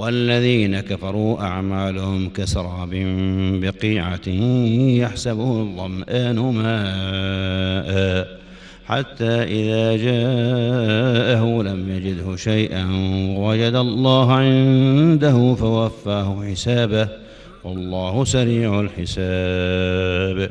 والذين كفروا أعمالهم كسراب بقيعة يحسبه الظمآن ماء حتى إذا جاءه لم يجده شيئا وجد الله عنده فوفاه حسابه والله سريع الحساب.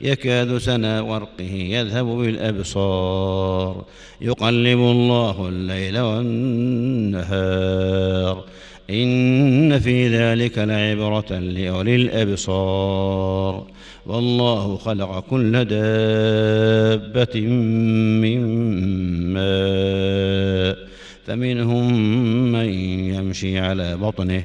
يكاد سنا ورقه يذهب بالأبصار. يقلب الله الليل والنهار. إن في ذلك لعبرة لأولي الأبصار. والله خلق كل دابة من ماء. فمنهم من يمشي على بطنه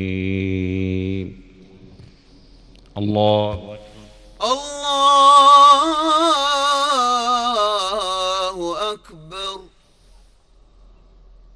الله الله